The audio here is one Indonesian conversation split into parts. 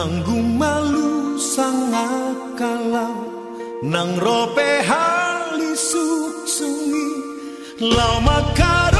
Nanggung malu sangat kalau Nang rope halis sungi lama makaru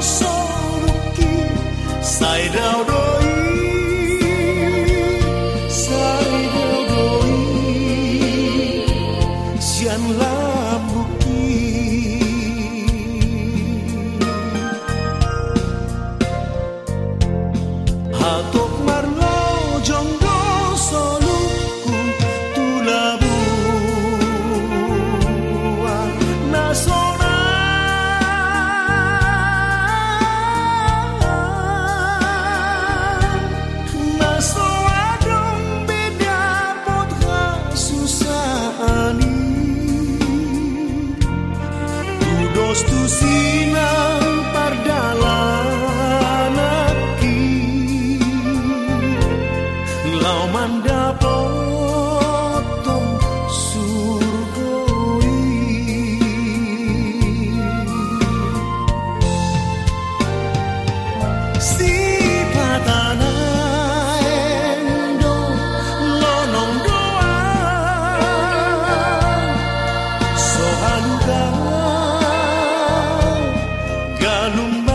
sâu so đôi khi dài đào đôi alumbrado.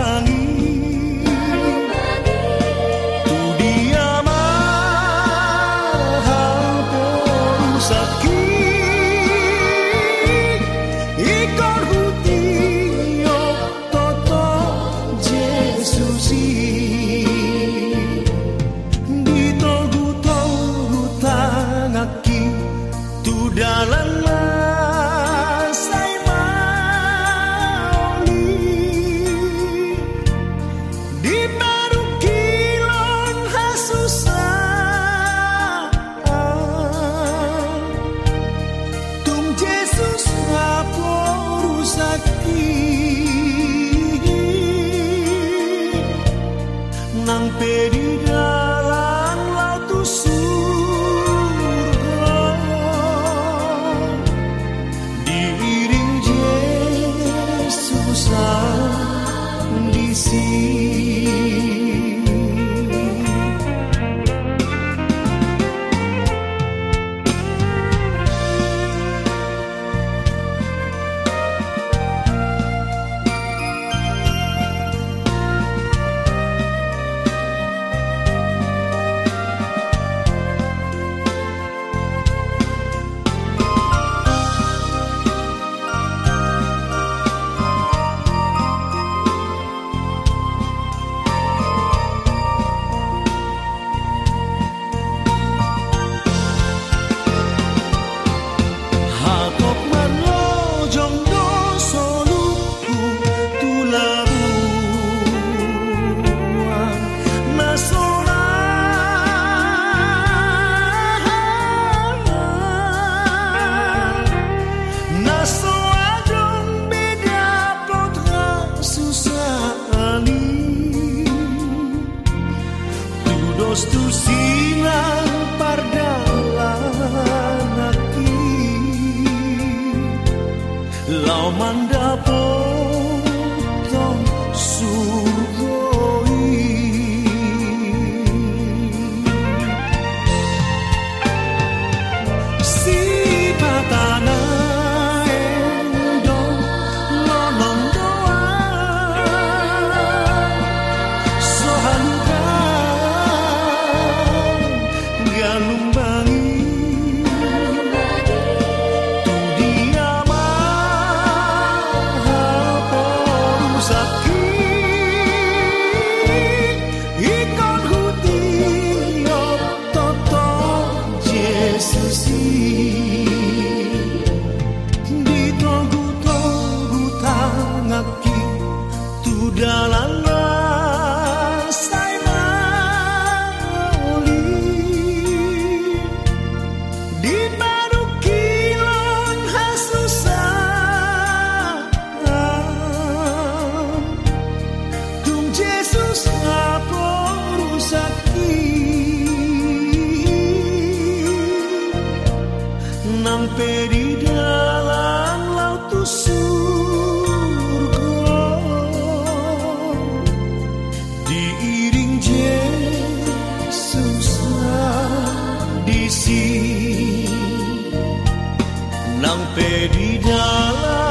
Lau mandapun sampai di dalam laut surga. Diiringi Yesus di sini. Sampai di dalam